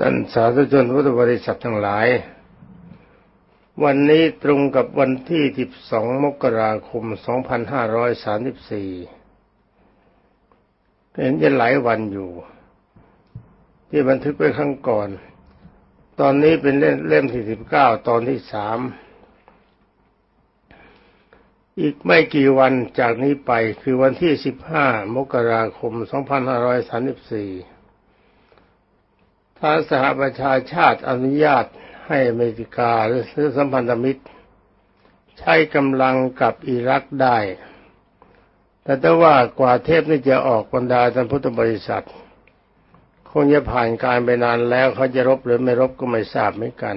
ท่านสาธุชนพุทธบริษัททั้งหลาย วันนี้ตรงกับวันที่ 12 มกราคม 2534เห็นจะหลายวันอยู่ ที่บันทึกไว้ข้างก่อน ตอนนี้เป็นเล่มเล่มที่ 19 ตอนที่3อีกไม่กี่วันจากนี้ไปคือวันที่ 15 มกราคม 2534 ทางสหประชาชาติอนุญาตให้อเมริกาหรือสัมพันธมิตร ใช้กำลังกับอิรักได้ แต่ถ้าว่ากว่าเทพนี่จะออกบรรดาท่านพุทธบริษัท คงจะผ่านการไปนานแล้วเขาจะรบหรือไม่รบก็ไม่ทราบเหมือนกัน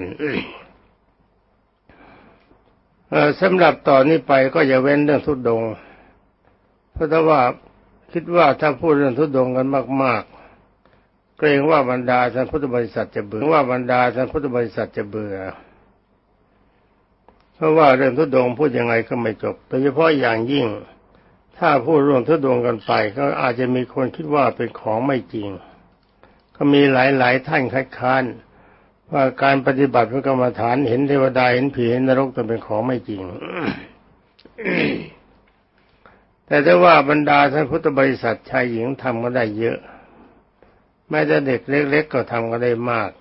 สำหรับตอนนี้ไปก็จะเว้นเรื่องทุดดง เพราะถ้าว่าคิดว่าถ้าพูดเรื่องทุดดงกันมาก ๆ เกรงว่าบรรดาท่านพุทธบริษัทจะเบื่อว่าบรรดาท่านพุทธบริษัทจะเบื่อ เพราะว่าเรื่องทุดงพูดยังไงก็ไม่จบ โดยเฉพาะอย่างยิ่ง ถ้าพูดร่วมทุดงกันไป ก็อาจจะมีคนคิดว่าเป็นของไม่จริง ก็มีหลายๆท่านคัดค้านว่าการปฏิบัติพระกรรมฐานเห็นเทวดาเห็นผีเห็นนรกจะเป็นของไม่จริง แต่ถ้าว่าบรรดาท่านพุทธบริษัทชายหญิงทำก็ได้เยอะ แม้แต่เด็กเล็ก ๆ ก็ทำกันได้มาก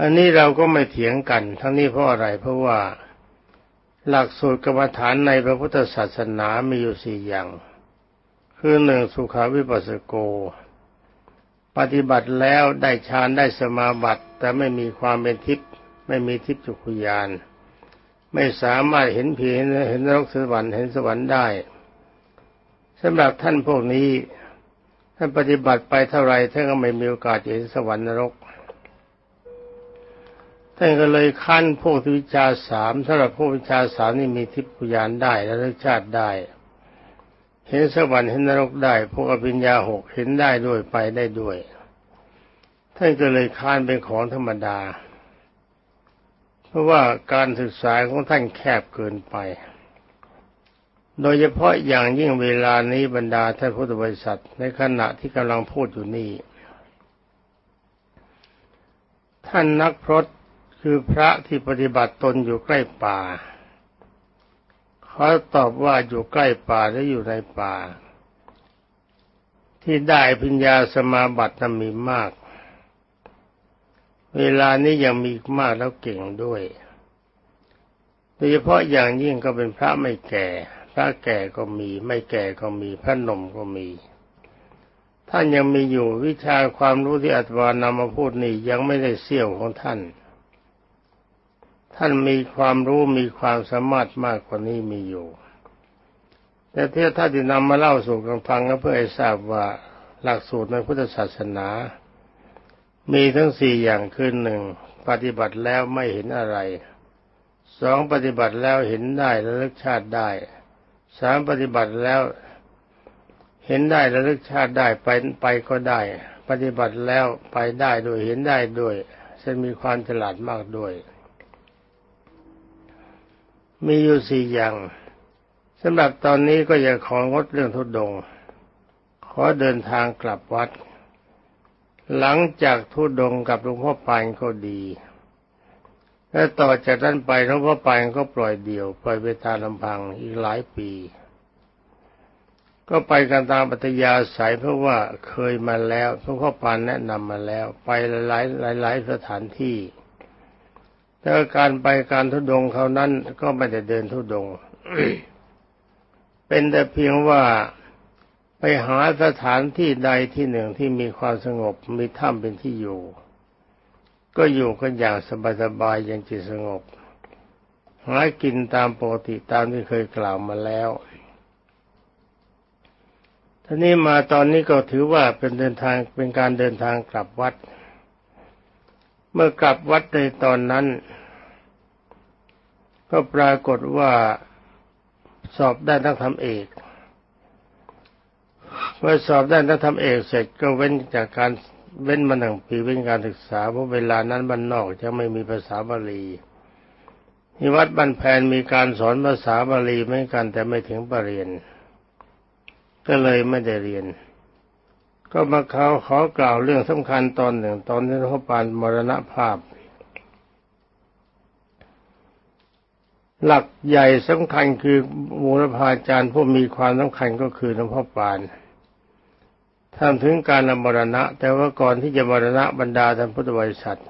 อันนี้เราก็ไม่เถียงกัน ทั้งนี้เพราะอะไร เพราะว่าหลักสูตรกรรมฐานในพระพุทธศาสนามีอยู่สี่อย่าง คือหนึ่งสุขาวิปัสสโก ปฏิบัติแล้วได้ฌานได้สมาบัติ แต่ไม่มีความเป็นทิพย์ไม่มีทิพย์จุคุยาน ไม่สามารถเห็นผีเห็นนรกสวรรค์เห็นสวรรค์ได้สำหรับท่านพวกนี้ ท่านปฏิบัติไปเท่าไรท่านก็ไม่มีโอกาสเห็นสวรรค์นรกท่านก็เลยขั้นพวกวิชาสามสำหรับพวกวิชาสามนี่มีทิพยานได้และรสชาติได้ เห็นสวรรค์เห็นนรกได้ พวกอภิญญาหกเห็นได้ด้วยไปได้ด้วย ท่านก็เลยค้านเป็นของธรรมดา เพราะว่าการศึกษาของท่านแคบเกินไป โดยเฉพาะอย่างยิ่งเวลานี้บรรดาท่านพุทธบริษัท ในขณะที่กำลังพูดอยู่นี่ ท่านนักพรตคือพระที่ปฏิบัติตนอยู่ใกล้ป่าเขาตอบว่าอยู่ใกล้ป่าหรือยู่ในป่า ที่ได้พิญญาสมาบัตินั้นมีมาก เวลานี้ยังมีมากแล้วเก่งด้วย โดยเฉพาะอย่างยิ่งก็เป็นพระไม่แก่ ระแก่ก็มี ไม่แก่ก็มีพระนมก็มี ท่านยังมีอยู่วิชาความรู้ที่อัตวานำมาพูดนี่ยังไม่ได้เสี้ยวของท่าน ท่านมีความรู้มีความสามารถมากกว่านี้มีอยู่ แต่ที่ท่านจะนำมาเล่าสู่กันฟังก็เพื่อให้ทราบว่าหลักสูตรในพุทธศาสนา มีทั้งสี่อย่างคือหนึ่งปฏิบัติแล้วไม่เห็นอะไรสองปฏิบัติแล้วเห็นได้และลึกชาติได้ สามปฏิบัติแล้ว เห็นได้ระลึกชาติได้ไปไปก็ได้ ปฏิบัติแล้วไปได้ด้วยเห็นได้ด้วยจะมีความฉลาดมากด้วย มีอยู่สี่อย่างสำหรับตอนนี้ก็อยากของดเรื่องทุดง ขอเดินทางกลับวัด หลังจากทุดงกับหลวงพ่อปานก็ดี และต่อจากนั้นไปหลวงพ่อปานก็ปล่อยเดี่ยวปล่อยไปตามลำพังอีกหลายปี ก็ไปกันตามปัตยาสายเพราะว่าเคยมาแล้วหลวงพ่อปานแนะนำมาแล้ว ไปหลายหลายหลายสถานที่ แต่การไปการทุดงเขานั้นก็ไม่ได้เดินทุดง เป็นแต่เพียงว่าไปหาสถานที่ใดที่หนึ่งที่มีความสงบมีถ้ำเป็นที่อยู่ ก็อยู่กันอย่างสบายๆอย่างจิตสงบหากินตามปกติตามที่เคยกล่าวมาแล้วท่านี้มาตอนนี้ก็ถือว่าเป็นเดินทางเป็นการเดินทางกลับวัด เมื่อกลับวัดในตอนนั้น ก็ปรากฏว่าสอบได้นักธรรมเอกเมื่อสอบได้นักธรรมเอกเสร็จก็เว้นจากการ เว้นมาหนึ่งปีเป็นการศึกษาเพราะเวลานั้นบ้านนอกจะไม่มีภาษาบาลีที่วัดบ้านแพนมีการสอนภาษาบาลีเหมือนกันแต่ไม่ถึงปรริญญาก็เลยไม่ได้เรียน ก็มาเขาขอกล่าวเรื่องสำคัญตอนหนึ่ง ตอนที่พระปานมรณภาพ หลักใหญ่สำคัญคือบูรพาจารย์ผู้มีความสำคัญก็คือหลวงพ่อปาน ท่านถึงการมรณะ แต่ว่าก่อนที่จะมรณะบรรดาท่านพุทธบริษัท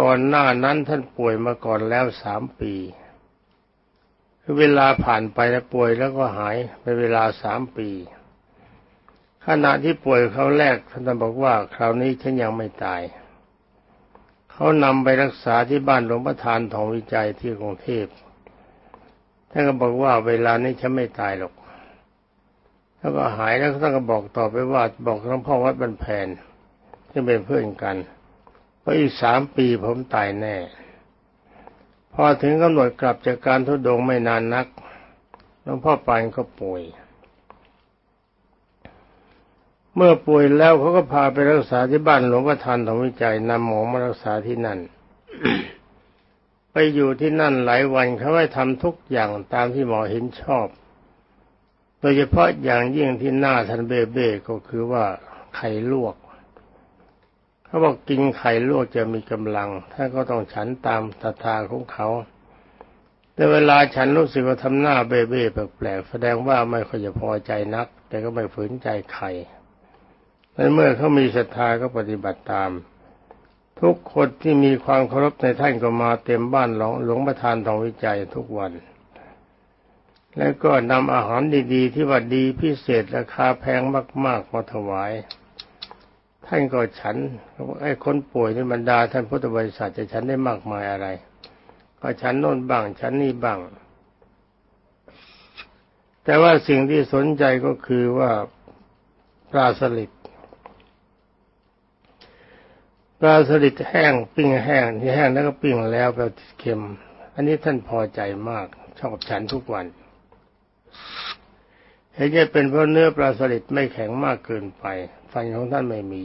ก่อนหน้านั้นท่านป่วยมาก่อนแล้วสามปีคือเวลาผ่านไปแล้วป่วยแล้วก็หายไปเวลาสามปี ขณะที่ป่วยเขาแรกท่านบอกว่า คราวนี้ฉันยังไม่ตาย เขานำไปรักษาที่บ้านหลวงประธานทองวิจัยที่กรุงเทพท่านก็บอกว่าเวลานี้ฉันไม่ตายหรอก แล้วก็หายแล้วท่านก็บอกต่อไปว่าบอกหลวงพ่อวัดบันแผนที่เป็นเพื่อนกันว่าอีกสามปีผมตายแน่ พอถึงกำหนดกลับจากการทุดงไม่นานนักหลวงพ่อปานก็ป่วย เมื่อป่วยแล้วเขาก็พาไปรักษาที่บ้านหลวงประธานทองวิจัยนำหมอมารักษาที่นั่น ไปอยู่ที่นั่นหลายวันเขาให้ทำทุกอย่างตามที่หมอเห็นชอบ ดยเฉพาะอย่างยิ่งที่หน้าท่านเบเบ้ก็คือว่าไข่ลวก เขาบอกกินไข่ลวกจะมีกำลังท่านก็ต้องฉันตามตาทธาของเขา แต่เวลาฉันรู้สึกว่าทำหน้าเบ้เบ้แปลกๆแสดงว่าไม่ค่อยจะพอใจนัก แต่ก็ไม่ฝืนใจใครในเมื่อเขามีศรัทธาก็ปฏิบัติตาม ทุกคนที่มีความเคารพในท่านก็มาเต็มบ้านหลวงหลวงประธานทองวิจัยทุกวัน แล้วก็นำอาหารดีๆ ที่ว่าดีพิเศษราคาแพงมากๆมาถวาย ท่านก็ฉันไอ้คนป่วยในบรรดาท่านพุทธบริษัทจะฉันได้มากมายอะไร ก็ฉันโน่นบ้างฉันนี่บ้าง แต่ว่าสิ่งที่สนใจก็คือว่าปลาสลิดปลาสลิดแห้งปิ้งแห้งที่แห้งแล้วก็ปิ้งแล้วแบบเค็ม อันนี้ท่านพอใจมากชอบฉันทุกวัน เห็นจะเป็นเพราะเนื้อปลาสลิดไม่แข็งมากเกินไปฟันของท่านไม่มี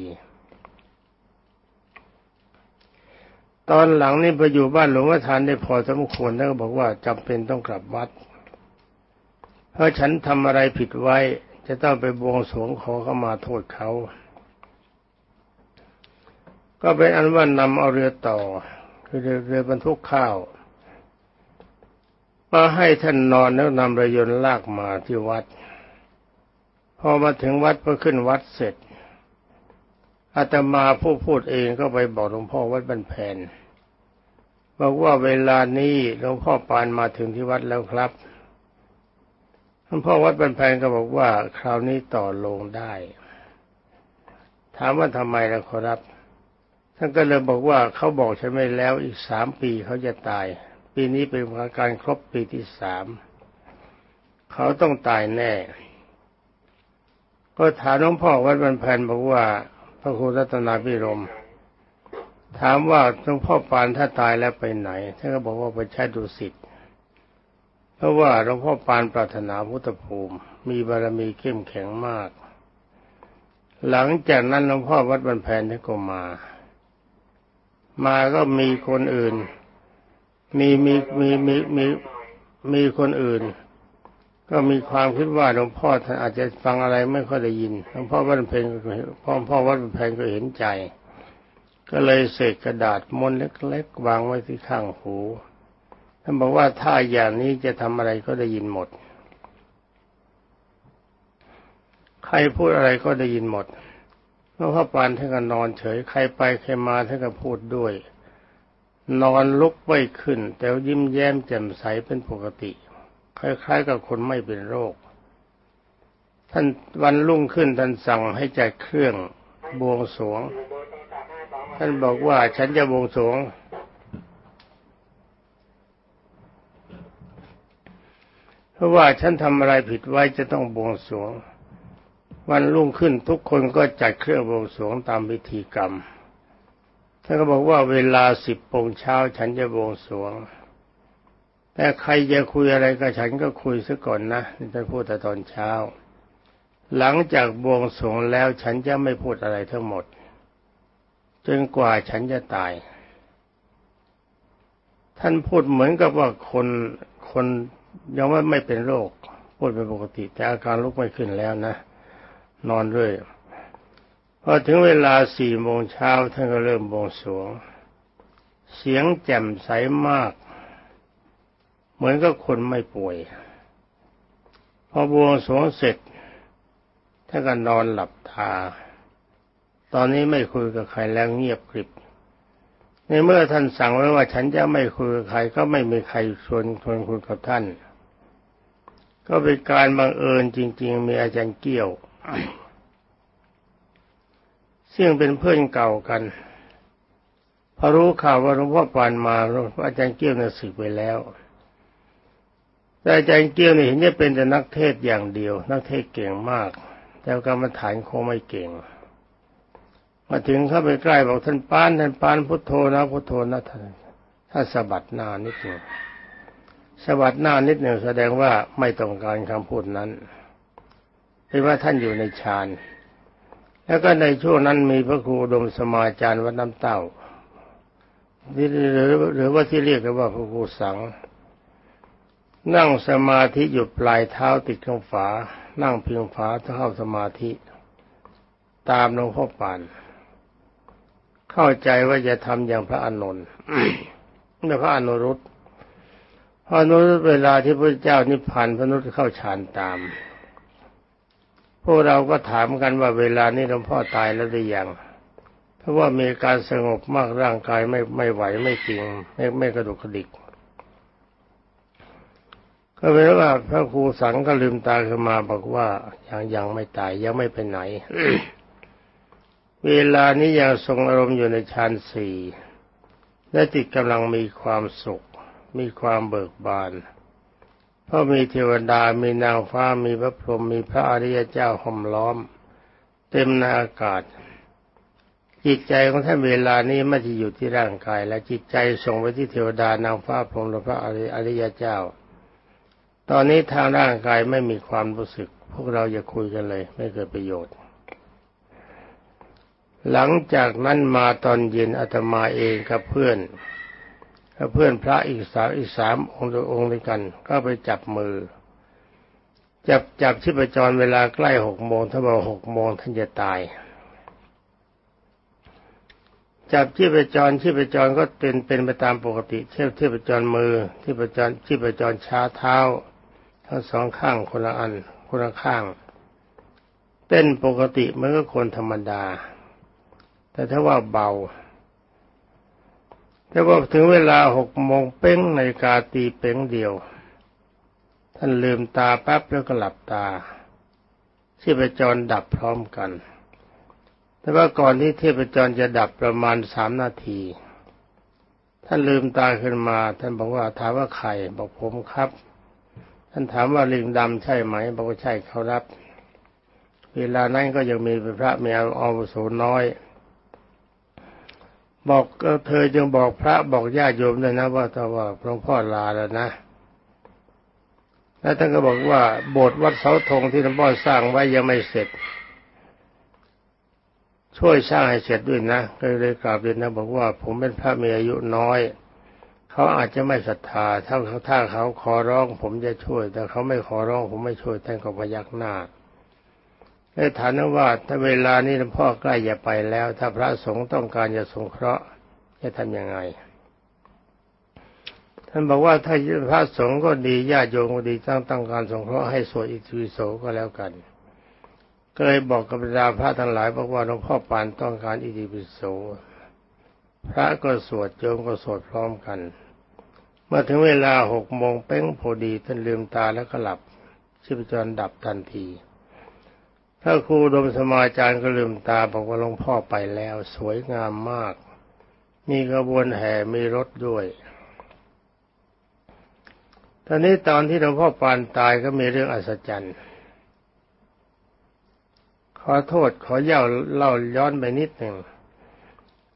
ตอนหลังนี่ไปอยู่บ้านหลวงพ่อทานได้พอสมควรแล้วก็บอกว่าจำเป็นต้องกลับวัด เพราะฉันทำอะไรผิดไว้ จะต้องไปบวงสรวงขอเข้ามาโทษเขา ก็เป็นอันว่านำเอาเรือต่อ คือเรือบรรทุกข้าวมาให้ท่านนอนแล้วนำเรือยนต์ลากมาที่วัด พอมาถึงวัดพอขึ้นวัดเสร็จอาตมาผู้พูดเองก็ไปบอกหลวงพ่อวัดบันแผนบอกว่าเวลานี้หลวงพ่อปานมาถึงที่วัดแล้วครับหลวงพ่อวัดบันแผนก็บอกว่าคราวนี้ต่อลงได้ ถามว่าทำไมล่ะครับท่านก็เลยบอกว่าเขาบอกฉันไม่แล้วอีกสามปีเขาจะตาย ปีนี้เป็นการครบปีที่สามเขาต้องตายแน่ ก็ถามหลวงพ่อวัดบรรพันบอกว่า พระครูรัตนาพิรม ถามว่าหลวงพ่อปานถ้าตายแล้วไปไหนท่านก็บอกว่าไปใช้ดุสิตเพราะว่าหลวงพ่อปานปรารถนาพุทธภูมิ มีบารมีเข้มแข็งมาก หลังจากนั้นหลวงพ่อวัดบรรพันท่านก็มา มาก็มีคนอื่น มีมีมีมีมีมีคนอื่น ก็มีความคิดว่าหลวงพ่อท่านอาจจะฟังอะไรไม่ค่อยได้ยินหลวงพ่อวัดเพลงพ่อพ่อวัดเพลงก็เห็นใจ ก็เลยเสกกระดาษมนเล็กๆวางไว้ที่ข้างหูท่านบอกว่าถ้าอย่างนี้จะทำอะไรก็ได้ยินหมด ใครพูดอะไรก็ได้ยินหมดหลวงพ่อปานท่านก็นอนเฉย ใครไปใครมาท่านก็พูดด้วย นอนลุกไม่ขึ้น แต่ยิ้มแย้มแจ่มใสเป็นปกติ คล้ายๆ กับคนไม่เป็นโรค ท่านวันรุ่งขึ้นท่านสั่งให้จัดเครื่องบวงสรวง ท่านบอกว่าฉันจะบวงสรวง เพราะว่าฉันทำอะไรผิดไว้จะต้องบวงสรวง วันรุ่งขึ้นทุกคนก็จัดเครื่องบวงสรวงตามพิธีกรรมท่านก็บอกว่าเวลาสิบโมงเช้าฉันจะบวงสรวง แต่ใครจะคุยอะไรกับฉันก็คุยซะก่อนนะนี่ท่านพูดแต่ตอนเช้า หลังจากบวงสรวงแล้วฉันจะไม่พูดอะไรทั้งหมด จนกว่าฉันจะตาย ท่านพูดเหมือนกับว่าคนคนยังว่ไม่เป็นโรคพูดเป็นปกติ แต่อาการลุกไม่ขึ้นแล้วนะ นอนด้วยพอถึงเวลาสี่โมงเช้าท่านก็เริ่มบวงสรวง เสียงแจ่มใสมาก เหมือนกับคนไม่ป่วย พอบวงสรวงเสร็จท่านก็นอนหลับตา ตอนนี้ไม่คุยกับใครแล้วเงียบกริบ ในเมื่อท่านสั่งไว้ว่าฉันจะไม่คุยกับใครก็ไม่มีใครชวนชวนคุยกับท่าน ก็เป็นการบังเอิญจริง ๆ มีอาจารย์เกี้ยวซึ่งเป็นเพื่อนเก่ากันพอรู้ข่าวว่าหลวงพ่อปานมาอาจารย์เกี้ยวน่ะสึกไปแล้ว แต่อาจารย์เกี้ยวนี่เห็นจะเป็นแต่นักเทศอย่างเดียว นักเทศเก่งมาก แต่กรรมฐานคงไม่เก่ง มาถึงเข้าไปใกล้บอกท่านปานท่านปานพุทโธนะพุทโธนะท่านถ้าสะบัดหน้านิดหนึ่งสะบัดหน้านิดหนึ่งแสดงว่าไม่ต้องการคำพูดนั้นเป็นว่าท่านอยู่ในฌานแล้วก็ในช่วงนั้นมีพระครูดมสมาจารย์วัดน้ำเต้าหรือหรือว่าที่เรียกกันว่าพระครูสัง นั่งสมาธิหยุดปลายเท้าติดข้างฝา นั่งพิงฝาเข้าสมาธิ ตามหลวงพ่อปาน เข้าใจว่าจะทำอย่างพระอานนท์ในพระอนุรุตพระอนุรุตเวลาที่พระเจ้านิพพานพระนุรุตเข้าฌานตาม พวกเราก็ถามกันว่าเวลานี้หลวงพ่อตายแล้วหรือยังเพราะว่ามีการสงบมากร่างกายไม่ไม่ไหวไม่จริงไม่ไม่กระดุกกระดิก ก็เป็นว่าพระครูสังก็ลืมตาขึ้นมาบอกว่ายังยังไม่ตายยังไม่ไปไหน เวลานี้ยังทรงอารมณ์อยู่ในฌานสี่และจิตกำลังมีความสุข มีความเบิกบานเพราะมีเทวดา มีนางฟ้า มีพระพรหม มีพระอริยเจ้าห้อมล้อม เต็มในอากาศ จิตใจของท่านเวลานี้ไม่ได้อยู่ที่ร่างกาย และจิตใจส่งไปที่เทวดานางฟ้าพรหมและพระอริยเจ้า ตอนนี้ทางร่างกายไม่มีความรู้สึก พวกเราอย่าคุยกันเลย ไม่เกิดประโยชน์ หลังจากนั้นมาตอนเย็นอาตมาเองกับเพื่อนเพื่อนพระอีกสามอีกสามองค์องค์ด้วยกัน ก็ไปจับมือ จับจับชีพจรเวลาใกล้หกโมงถ้าบอกหกโมงท่านจะตายจับชีพจรชีพจรก็เป็นเป็นไปตามปกติเทียบชีพจรมือชีพจรชีพจรช้าเท้า ทั้งสองข้างคนละอันคนละข้าง เต้นปกติเหมือนกับคนธรรมดา แต่ถ้าว่าเบาแต่ว่าถึงเวลาหกโมงเป้งในกาตีเป้งเดียว ท่านลืมตาแป๊บแล้วก็หลับตาชีพจรดับพร้อมกัน แต่ว่าก่อนที่เทพจรจะดับประมาณสามนาที ท่านลืมตาขึ้นมา ท่านบอกว่าถามว่าใครบอกผมครับ ท่านถามว่าลิงดำใช่ไหมบอกว่าใช่เขารับ เวลานั้นก็ยังมีพระมีอาวุโสน้อย บอกเธอจึงบอกพระบอกญาติโยมเลยนะ ว่าถ้าว่าหลวงพ่อลาแล้วนะแล้วท่านก็บอกว่าโบสถ์วัดเสาธงที่หลวงพ่อสร้างไว้ยังไม่เสร็จ ช่วยสร้างให้เสร็จด้วยนะก็เลยกราบเรียนนะบอกว่าผมเป็นพระมีอายุน้อย เขาอาจจะไม่ศรัทธาถ้าเขาถ้าเขาขอร้องผมจะช่วย แต่เขาไม่ขอร้องผมไม่ช่วยท่านก็พยักหน้าได้ฐานว่าถ้าเวลานี้หลวงพ่อใกล้จะไปแล้ว ถ้าพระสงฆ์ต้องการจะสงเคราะห์จะทำยังไง ท่านบอกว่าถ้าพระสงฆ์ก็ดีญาติโยมก็ดีต้งต้องการสงเคราะห์ให้สวดอิติปิโสก็แล้วกันเลยบอกกับบรรดาพระทั้งหลายบอกว่าหลวงพ่อปานต้องการอิติปิโส พระก็สวดโยมก็สวดพร้อมกัน เมื่อถึงเวลาหกโมงเป้งพอดีท่านลืมตาแล้วก็หลับชีพจรดับทันทีพระครูดมสมาจารย์ก็ลืมตาบอกว่าหลวงพ่อไปแล้ว สวยงามมาก มีกระบวนแห่มีรถด้วยตอนนี้ตอนที่หลวงพ่อปานตายก็มีเรื่องอัศจรรย์ ขอโทษขอเย่าเล่าย้อนไปนิดหนึ่ง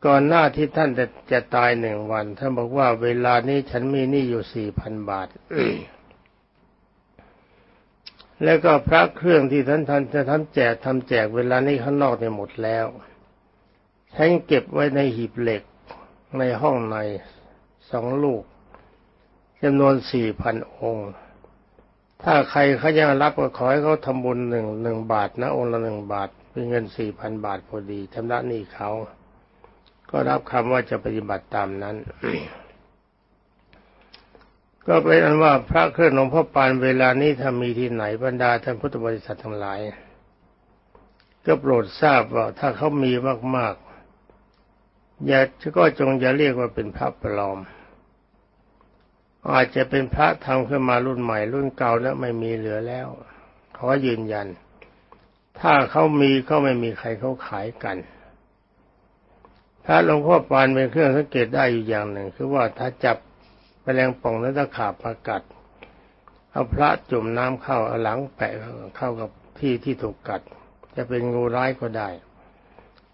ก่อนหน้าที่ท่านจะจะตายหนึ่งวัน ท่านบอกว่าเวลานี้ฉันมีหนี้อยู่สี่พันบาท แล้วก็พระเครื่องที่ท่านท่านจะทำแจกทำแจกเวลานี้ข้างนอกเนี่ยหมดแล้วฉันเก็บไว้ในหีบเหล็กในห้องในสองลูกจำนวนสี่พันองค์ ถ้าใครเขายังรับก็ขอให้เขาทำบุญหนึ่งหนึ่งบาทนะองค์ละหนึ่งบาท เป็นเงินสี่พันบาทพอดีชำระหนี้เขา ก็รับคำว่าจะปฏิบัติตามนั้น ก็เป็นอันว่าพระเครื่องหลวงพ่อปานเวลานี้ถ้ามีที่ไหนบรรดาท่านพุทธบริษัททั้งหลาย ก็โปรดทราบว่าถ้าเขามีมากๆ อย่าก็จงอย่าเรียกว่าเป็นพระปลอม อาจจะเป็นพระทำขึ้นมารุ่นใหม่ รุ่นเก่าแล้วไม่มีเหลือแล้วขอยืนยัน ถ้าเขามีเขาไม่มีใครเขาขายกัน พระหลวงพ่อปานเป็นเครื่องสังเกตได้อยู่อย่างหนึ่ง คือว่าถ้าจับแมลงป่องแล้วตะขาบมากัดเอาพระจุ่มน้ำเข้าเอาหลังแปะเข้ากับที่ที่ถูกกัด จะเป็นงูร้ายก็ได้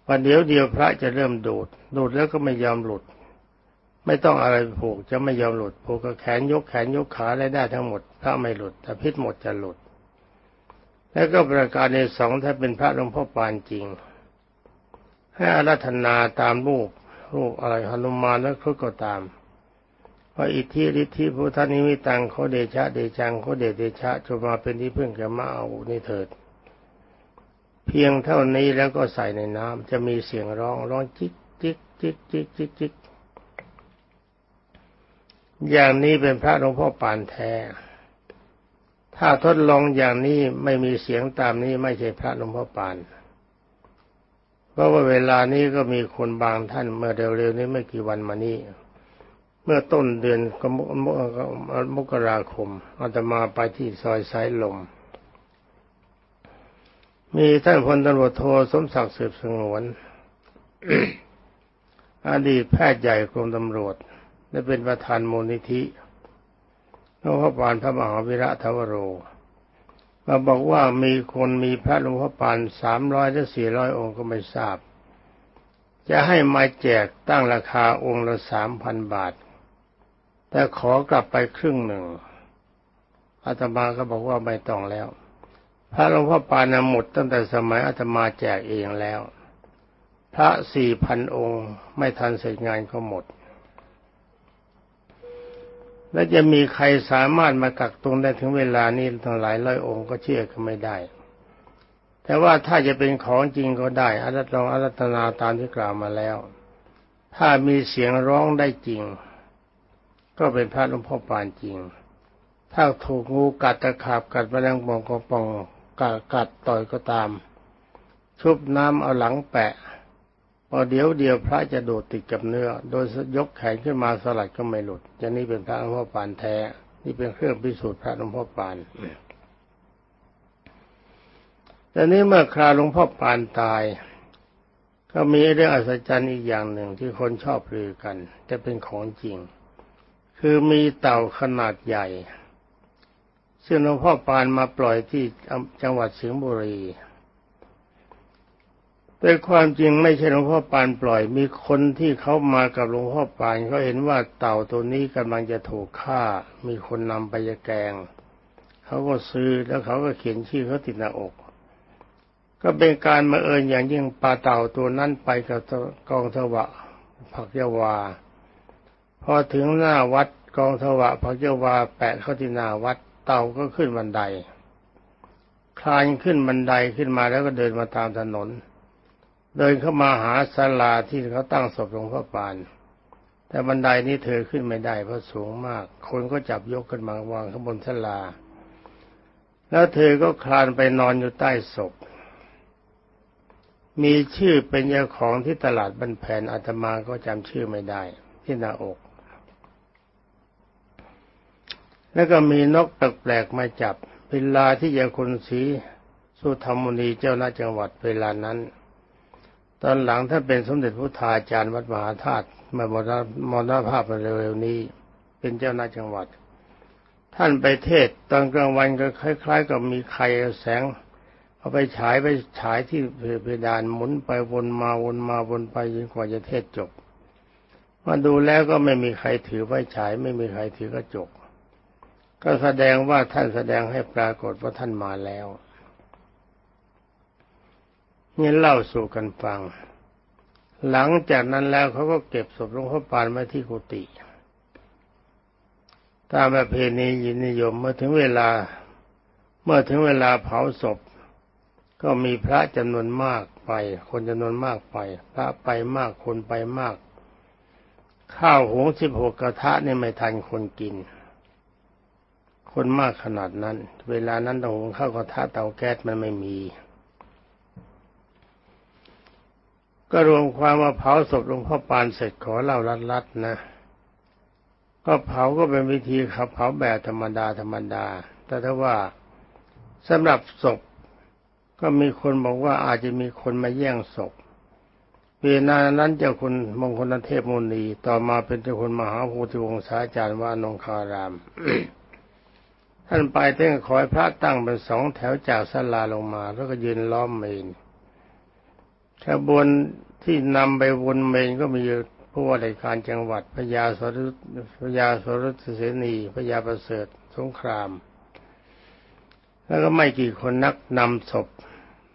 วันเดียวเดียวพระจะเริ่มดูด ดูดแล้วก็ไม่ยอมหลุด ไม่ต้องอะไรผูกจะไม่ยอมหลุดผูกกับแขนยกแขนยกขาอะไรได้ทั้งหมดพระไม่หลุดแต่พิษหมดจะหลุด แล้วก็ประการในสองถ้าเป็นพระหลวงพ่อปานจริง ให้อารัธนาตามรูปรูปอะไรหนุมานแล้วเขาก็ตามว่าอิทธิฤทธิพุทธนิมิตังเขาเดชะเดชังเขาเดชเดชะจะมาเป็นที่พึ่งแก่มาเอานี่เถิด เพียงเท่านี้แล้วก็ใส่ในน้ำจะมีเสียงร้องร้องจิกจิกจิกจิกจิกจิกอย่างนี้เป็นพระหลวงพ่อปานแท้ ถ้าทดลองอย่างนี้ไม่มีเสียงตามนี้ไม่ใช่พระหลวงพ่อปาน ราะว่าเวลานี้ก็มีคนบางท่านเมื่อเร็วๆนี้ไม่กี่วันมานี้ เมื่อต้นเดือนกมกราคมอาตมาไปที่ซอยสายลม มีท่านพลตำรวจโทสมศักดิ์สืบสงวนอดีตแพทย์ใหญ่กรมตำรวจได้เป็นประธานมูลนิธิหลวงพ่อปานพระมหาวิระทวโร มาบอกว่ามีคนมีพระหลวงพ่อปานสามร้อยหรือสี่ร้อยองค์ก็ไม่ทราบ จะให้มาแจกตั้งราคาองค์ละสามพันบาท แต่ขอกลับไปครึ่งหนึ่งอาตมาก็บอกว่าไม่ต้องแล้ว พระหลวงพ่อปานหมดตั้งแต่สมัยอาตมาแจกเองแล้ว พระสี่พันองค์ไม่ทันเสร็จงานก็หมด และจะมีใครสามารถมากักตุนได้ถึงเวลานี้ทั้งหลายร้อยองค์ก็เชื่อก็ไม่ได้ แต่ว่าถ้าจะเป็นของจริงก็ได้อารัตลองอารัตนาตามที่กล่าวมาแล้ว ถ้ามีเสียงร้องได้จริง ก็เป็นพระหลวงพ่อปานจริง ถ้าถูกงูกัดตะขาบกัดแมลงป่องกองปองกัดกัดต่อยก็ตาม ชุบน้ำเอาหลังแปะ พอเดี๋ยวเดียวพระจะโดดติดกับเนื้อ โดยยกแขนขึ้นมาสลัดก็ไม่หลุดอย่างนี้เป็นพระหลวงพ่อปานแท้ นี่เป็นเครื่องพิสูจน์พระหลวงพ่อปานแต่นี้เมื่อคราหลวงพ่อปานตาย ก็มีเรื่องอัศจรรย์อีกอย่างหนึ่งที่คนชอบลือกันจะเป็นของจริง คือมีเต่าขนาดใหญ่ซึ่งหลวงพ่อปานมาปล่อยที่จังหวัดสิงห์บุรี แต่ความจริงไม่ใช่หลวงพ่อปานปล่อย มีคนที่เขามากับหลวงพ่อปานเขาเห็นว่าเต่าตัวนี้กำลังจะถูกฆ่า มีคนนำไปยแกงเขาก็ซื้อแล้วเขาก็เขียนชื่อเขาติดหน้าอก ก็เป็นการมาเอิญอย่างยิ่งปลาเต่าตัวนั้นไปกับกองทวะผักยาวา พอถึงหน้าวัดกองทวะพระเจ้าวาแปะเข้าที่หน้าวัดเต่าก็ขึ้นบันไดคลานขึ้นบันไดขึ้นมาแล้วก็เดินมาตามถนน เดินเข้ามาหาศาลาที่เขาตั้งศพหลวงพ่อปาน แต่บันไดนี้เธอขึ้นไม่ได้เพราะสูงมาก คนก็จับยกขึ้นมาวางข้างบนศาลา แล้วเธอก็คลานไปนอนอยู่ใต้ศพ มีชื่อเป็นเจ้าของที่ตลาดบันแผนอาตมาก็จำชื่อไม่ได้ ที่หน้าอก แล้วก็มีนกแปลกๆมาจับเวลาที่ยาคุณศรีสุธรรมุนีเจ้าหน้าจังหวัดเวลานั้น ตอนหลังท่านเป็นสมเด็จพุทธาจารย์วัดมหาธาตุมามรมรณภาพเร็วๆนี้ เป็นเจ้าหน้าจังหวัด ท่านไปเทศตอนกลางวันก็คล้าย ๆ กับมีใครแสง เอาไปฉายไปฉายที่เพดานหมุนไปวนมาวนมาวนไปจนกว่าจะเทศจบมาดูแล้วก็ไม่มีใครถือไฟฉาย ไม่มีใครถือกระจก ก็แสดงว่าท่านแสดงให้ปรากฏว่าท่านมาแล้ว นี่เล่าสู่กันฟัง หลังจากนั้นแล้วเขาก็เก็บศพหลวงพ่อปานไว้ที่กุฏิตามประเพณียินนิยมเมื่อถึงเวลา เมื่อถึงเวลาเผาศพ ก็มีพระจำนวนมากไป คนจำนวนมากไป พระไปมากคนไปมาก ข้าวหุงสิบหกกระทะนี่ไม่ทันคนกิน คนมากขนาดนั้น เวลานั้นต้องหุงข้าวกระทะเตาแก๊สมันไม่มี ก็รวมความว่าเผาศพหลวงพ่อปานเสร็จขอเล่าลัดๆนะ ก็เผาก็เป็นวิธีขับเผาแบบธรรมดาธรรมดา แต่ถ้าว่าสำหรับศพก็มีคนบอกว่าอาจจะมีคนมาแย่งศพเวลานั้นเจ้าคุณมงคลเทพมุนีต่อมาเป็นเจ้าคุณมหาภูติวงศาจารย์ว่านงคาราม ท่านไปเต้งขอยพระตั้งเป็นสองแถวจากสลาลงมา แล้วก็ยืนล้อมเมน ขบวนที่นำไปวนเมนก็มีผู้ว่าราชการจังหวัดพญาสรุพญาสรุตเสนีพญาประเสริฐสงคราม แล้วก็ไม่กี่คนนักนำศพ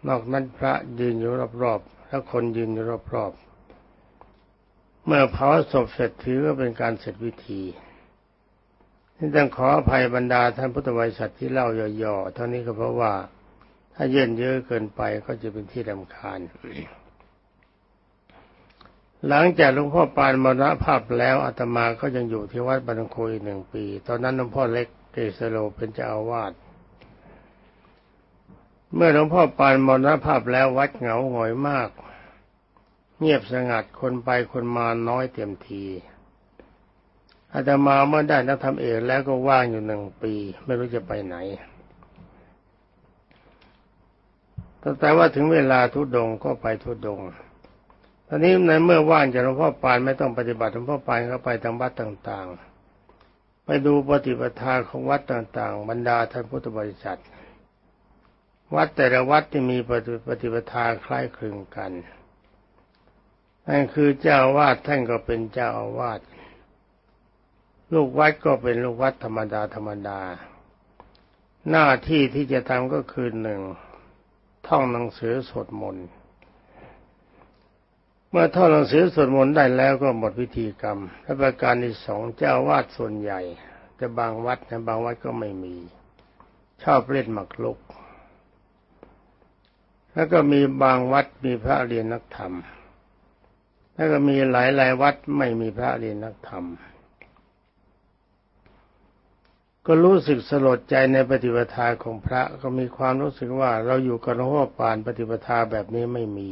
นอกนั้นพระยืนอยู่รอบๆแล้วคนยืนอยู่รอบๆเมื่อเผาศพเสร็จถือว่าเป็นการเสร็จวิธีนี่ต้องขออภัยบรรดาท่านพุทธวิสัตที่เล่าย่อๆเท่านี้ก็เพราะว่า ถ้าเย็นเยอะเกินไปก็จะเป็นที่รำคาญ หลังจากหลวงพ่อปานมรณภาพแล้วอาตมาก็ยังอยู่ที่วัดบันโคอีกหนึ่งปี ตอนนั้นหลวงพ่อเล็กเกษโลเป็นเจ้าอาวาสเมื่อหลวงพ่อปานมรณภาพแล้ววัดเหงาหงอยมาก เงียบสงัดคนไปคนมาน้อยเต็มทีอาตมาเมื่อได้นักธรรมเอกแล้วก็ว่างอยู่หนึ่งปี ไม่รู้จะไปไหน แต่ว่าถึงเวลาทุดงก็ไปทุดงตอนนี้ในเมื่อว่างจากหลวงพ่อปานไม่ต้องปฏิบัติหลวงพ่อปานก็ไปทางวัดต่างๆ ไปดูปฏิปทาของวัดต่างๆ บรรดาท่านพุทธบริษัท วัดแต่ละวัดที่มีปฏิปทาคล้ายคลึงกันนั่นคือเจ้าวาดท่านก็เป็นเจ้าอาวาสลูกวัดก็เป็นลูกวัดธรรมดาธรรมดา หน้าที่ที่จะทำก็คือหนึ่ง ท่องหนังสือสวดมนต์เมื่อท่องหนังสือสวดมนต์ได้แล้วก็หมดพิธีกรรมและประการที่สองเจ้าวาดส่วนใหญ่ แต่บางวัดนะบางวัดก็ไม่มี ชอบเล่นหมากรุก แล้วก็มีบางวัดมีพระเรียนนักธรรม แล้วก็มีหลายหลายวัดไม่มีพระเรียนนักธรรม ก็รู้สึกสลดใจในปฏิปทาของพระก็มีความรู้สึกว่าเราอยู่กับหลวงพ่อปานปฏิปทาแบบนี้ไม่มี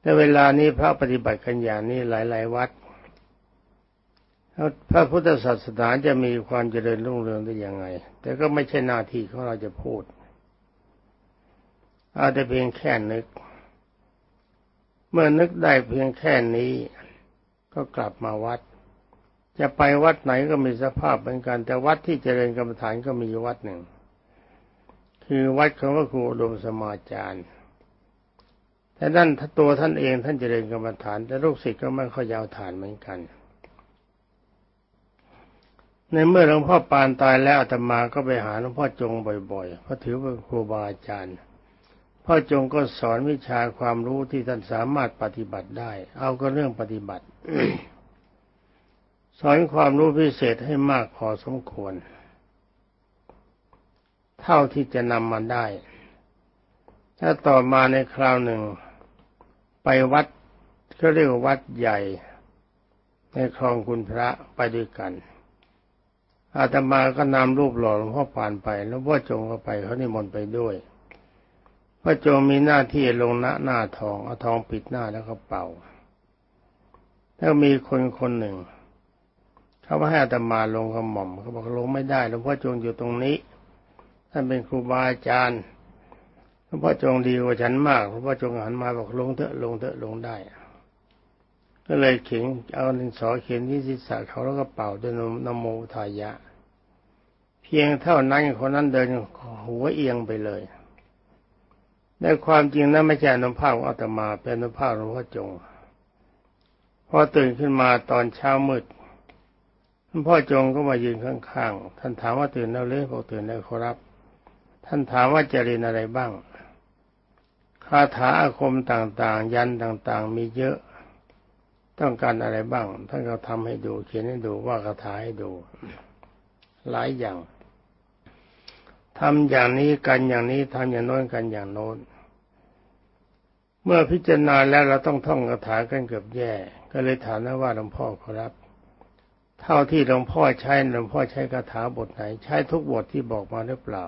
แต่เวลานี้พระปฏิบัติกันอย่างนี้หลาย ๆ วัดพระพุทธศาสนาจะมีความเจริญรุ่งเรืองได้ยังไง แต่ก็ไม่ใช่หน้าที่ของเราจะพูด อาจจะเพียงแค่นึก เมื่อนึกได้เพียงแค่นี้ ก็กลับมาวัด จะไปวัดไหนก็มีสภาพเหมือนกัน แต่วัดที่เจริญกรรมฐานก็มีวัดหนึ่ง คือวัดของพระครูอุดมสมาจารย์แต่นั่นตัวท่านเองท่านเจริญกรรมฐาน แต่ลูกศิษย์ก็ไม่ค่อยยาวฐานเหมือนกัน ในเมื่อหลวงพ่อปานตายแล้วอาตมาก็ไปหาหลวงพ่อจงบ่อยๆเพราะถือเป็นครูบาอาจารย์พ่อจงก็สอนวิชาความรู้ที่ท่านสามารถปฏิบัติได้ เอาก็เรื่องปฏิบัติ สอนความรู้พิเศษให้มากพอสมควร เท่าที่จะนำมาได้ ถ้าต่อมาในคราวหนึ่ง ไปวัดก็เรียกว่าวัดใหญ่ ในคลองคุณพระไปด้วยกัน อาตมาก็นำรูปหล่อหลวงพ่อปานไปหลวงพ่อจงก็ไปเขานิมนต์ไปด้วยพ่อจงมีหน้าที่ลงหน้าหน้าทองเอาทองปิดหน้าแล้วก็เป่าแล้วมีคนคนหนึ่ง เขาว่าให้อาตมาลงกระหม่อมเขาบอกลงไม่ได้หลวงพ่อจงอยู่ตรงนี้ท่านเป็นครูบาอาจารย์หลวงพ่อจงดีกว่าฉันมากหลวงพ่อจงหันมาบอกลงเถอะลงเถอะลงได้ ก็เลยเขียนเอาดินสอเขียนที่ศีรษะเขาแล้วก็เป่าด้วยนโมทายะ เพียงเท่านั้นคนนั้นเดินหัวเอียงไปเลยในความจริงนั้นไม่ใช่อนุภาพของอาตมาเป็นอนุภาพของพ่อจงพอตื่นขึ้นมาตอนเช้ามืด ท่านพ่อจงก็มายืนข้างๆ ท่านถามว่าตื่นแล้วหรือบอกตื่นแล้วครับ ท่านถามว่าจะเรียนอะไรบ้าง คาถาอาคมต่างๆ ยันต่างๆ มีเยอะ ต้องการอะไรบ้าง ท่านก็ทำให้ดู เขียนให้ดูว่าคาถาให้ดู หลายอย่างทำอย่างนี้กันอย่างนี้ทำอย่างโน้นกันอย่างโน้นเมื่อพิจารณาแล้วเราต้องท่องคาถากันเกือบแย่ ก็เลยถามนะว่าหลวงพ่อขอรับ เท่าที่หลวงพ่อใช้หลวงพ่อใช้คาถาบทไหน ใช้ทุกบทที่บอกมาหรือเปล่า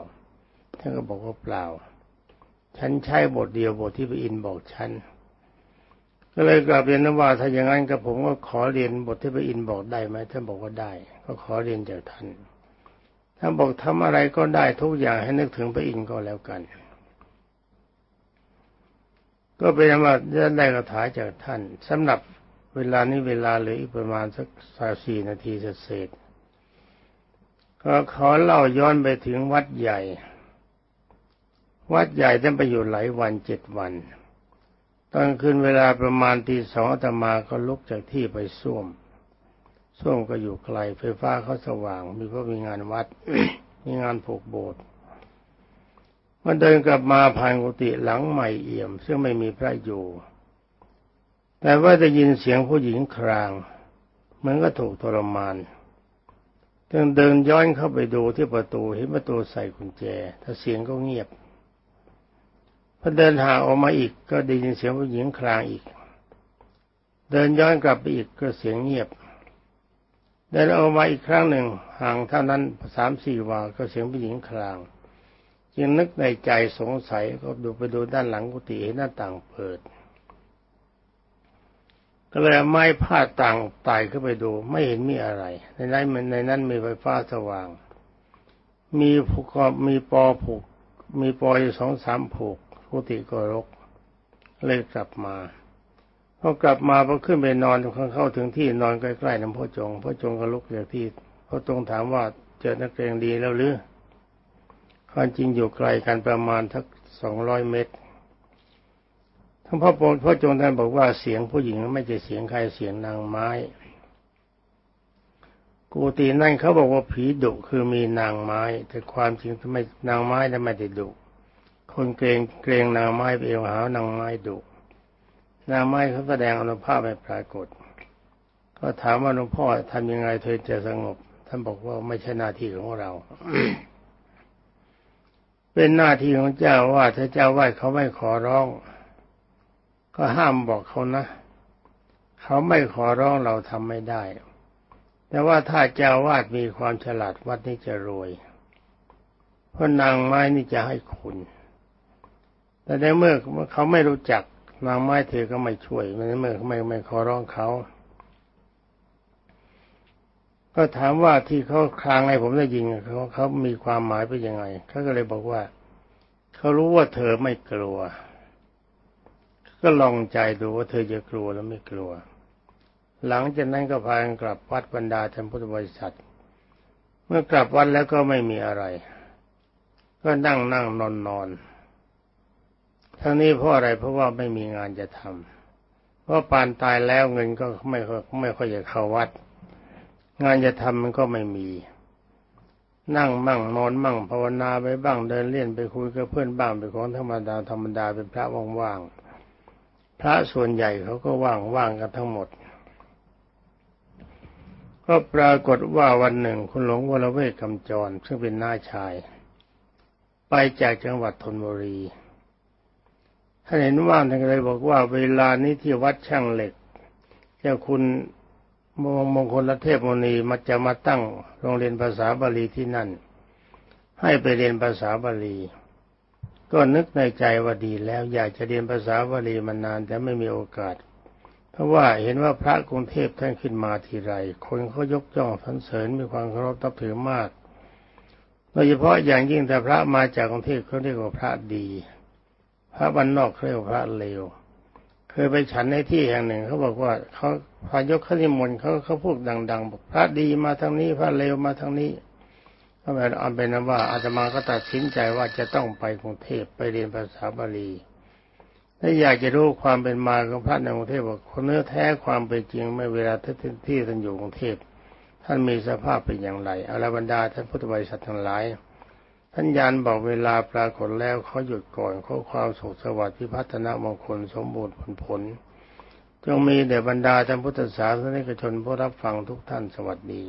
ท่านก็บอกว่าเปล่า ฉันใช้บทเดียวบทที่พระอินทร์บอกฉันก็เลยกลับเรียนนว่าถ้าอย่างนั้นกับผมก็ขอเรียนบทที่พระอินทร์บอกได้ไหมท่านบอกว่าได้ ก็ขอเรียนจากท่านท่านบอกทำอะไรก็ได้ทุกอย่างให้นึกถึงพระอินทร์ก็แล้วกัน ก็เป็นว่าได้คาถาจากท่านสำหรับ เวลานี้เวลาเหลืออีกประมาณสักสาสี่นาทีเศษก็ขอเล่าย้อนไปถึงวัดใหญ่ วัดใหญ่ท่านไปอยู่หลายวันเจ็ดวันตอนคืนเวลาประมาณตีสองอาตมาก็ลุกจากที่ไปส้วมส้วมก็อยู่ไกลไฟฟ้าเขาสว่าง มีเพระมีงานวัด มีงานผูกโบสถ์มันเดินกลับมาผ่านกุฏิหลังใหม่เอี่ยม ซึ่งไม่มีพระอยู่ แต่ว่าจะยินเสียงผู้หญิงครางเหมือนก็ถูกทรมานจึงเดินย้อนเข้าไปดูที่ประตูเห็นประตูใส่กุญแจถ้าเสียงก็เงียบพอเดินห่างออกมาอีกก็ได้ยินเสียงผู้หญิงครางอีก เดินย้อนกลับไปอีกก็เสียงเงียบ เดินออกมาอีกครั้งหนึ่งห่างเท่านั้นสามสี่วาก็เสียงผู้หญิงคราง จึงนึกในใจสงสัยก็ดูไปดูด้านหลังกุฏิเห็นหน้าต่างเปิด ก็เลยไม้ผ้าต่างไต่ขึ้นไปดู ไม่เห็นมีอะไร ในนั้นในนั้นมีไฟฟ้าสว่าง มีผูกมีปอผูก มีปออยู่สองสามผูกกุฏิก็รกเลยกลับมาพอกลับมาพอขึ้นไปนอนเข้าถึงที่นอนใกล้ๆน้ำพ่อจงพ่อจงก็ลุกจากที่พ่อจงถามว่าเจอนักเรียนดีแล้วหรือความจริงอยู่ไกลกันประมาณทักสองร้อยเมตร ทั้งพ่อปพ่อจงท่านบอกว่าเสียงผู้หญิงไม่ใช่เสียงใครเสียงนางไม้กูตีนั่นเขาบอกว่าผีดุคือมีนางไม้ แต่ความจริงทำไมนางไม้ทำไมได้ดุคนเกรงเกรงนางไม้ไปเอวหานางไม้ดุนางไม้เขาแสดงอนุภาพไม่ปรากฏ ก็ถามว่าหลวงพ่อทำยังไงเธอจะสงบ ท่านบอกว่าไม่ใช่หน้าที่ของเรา เป็นหน้าที่ของเจ้าว่าถ้าเจ้าว่าเขาไม่ขอร้อง ก็ห้ามบอกเขานะ เขาไม่ขอร้องเราทำไม่ได้ แต่ว่าถ้าเจ้าวาดมีความฉลาดวัดนี้จะรวย เพราะนางไม้นี่จะให้คุณ แต่ในเมื่อเขาไม่รู้จักนางไม้เธอก็ไม่ช่วยในเมื่อไม่ไม่ขอร้องเขาก็ถามว่าที่เขาคลางให้ผมได้ยิงเขาเขามีความหมายเป็นยังไงเขาก็เลยบอกว่า เขารู้ว่าเธอไม่กลัว ก็ลองใจดูว่าเธอจะกลัวแล้วไม่กลัว หลังจากนั้นก็พากันกลับวัดบรรดาท่านพุทธบริษัท เมื่อกลับวัดแล้วก็ไม่มีอะไร ก็นั่งนั่งนอนนอนทั้งนี้เพราะอะไรเพราะว่าไม่มีงานจะทำเพราะปานตายแล้วเงินก็ไม่ไม่ค่อยจะเข้าวัด งานจะทำมันก็ไม่มี นั่งมั่งนอนมั่งภาวนาไปบ้างเดินเล่นไปคุยกับเพื่อนบ้างเป็นของธรรมดาธรรมดาเป็นพระว่างๆ พระส่วนใหญ่เขาก็ว่างว่างกันทั้งหมด ก็ปรากฏว่าวันหนึ่งคุณหลวงวรเวทกำจร ซึ่งเป็นน้าชาย ไปจากจังหวัดธนบุรีท่านเห็นว่าท่านเลยบอกว่าเวลานี้ที่วัดช่างเหล็กเจ้าคุณมงคลละเทพมณีมาจะมาตั้งโรงเรียนภาษาบาลีที่นั่น ให้ไปเรียนภาษาบาลี ก็นึกในใจว่าดีแล้วอยากจะเรียนภาษาบาลีมานานแต่ไม่มีโอกาส เพราะว่าเห็นว่าพระกรุงเทพท่านขึ้นมาทีไร คนเขายกย่องสรรเสริญมีความเคารพนับถือมาก โดยเฉพาะอย่างยิ่งแต่พระมาจากกรุงเทพเขาเรียกว่าพระดี พระบ้านนอกเรียกพระเลวเคยไปฉันในที่แห่งหนึ่งเขาบอกว่าเขาพายกขนิมนต์เขาเขาพูดดัง ๆ บอกพระดีมาทางนี้พระเลวมาทางนี้ ก็แบบเอาเป็นว่าอาตมาก็ตัดสินใจว่าจะต้องไปกรุงเทพไปเรียนภาษาบาลีถ้าอยากจะรู้ความเป็นมาของพระในกรุงเทพบอกคนเนื้อแท้ความเป็นจริงไม่เวลาที่ที่ท่านอยู่กรุงเทพท่านมีสภาพเป็นอย่างไรอรบรรดาท่านพุทธบริษัททั้งหลายท่านยานบอกเวลาปรากฏแล้วเขาหยุดก่อนเขาความสุขสวัสดิ์พิพัฒนามงคลสมบูรณ์ผลผลจงมีแด่บรรดาท่านพุทธศาสนิกชนผู้รับฟังทุกท่านสวัสดี